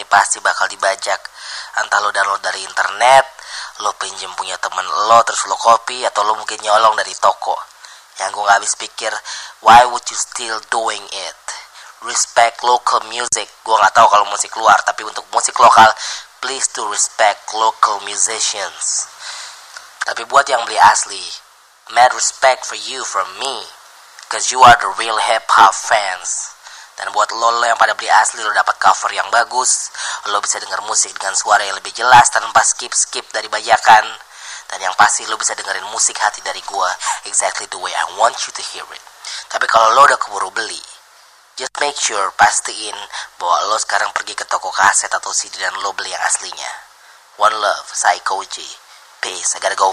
ini pasti bakal dibajak. Entah lo download dari internet lo pinjem punya temen lo terus lo copy atau lo mungkin nyolong dari toko. Yang gue gak habis pikir why would you still doing it? Respect local music. Gue nggak tahu kalau musik luar tapi untuk musik lokal please do respect local musicians. Tapi buat yang beli asli mad respect for you from me cause you are the real hip hop fans dan buat lo, lo yang pada beli asli lo dapat cover yang bagus lo bisa dengar musik dengan suara yang lebih jelas tanpa skip skip dari bajakan dan yang pasti lo bisa dengerin musik hati dari gua exactly the way I want you to hear it tapi kalau lo udah keburu beli Just make sure pastiin bahwa lo sekarang pergi ke toko kaset atau CD dan lo beli yang aslinya. One love, Psycho G. Peace, I gotta go.